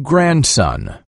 grandson.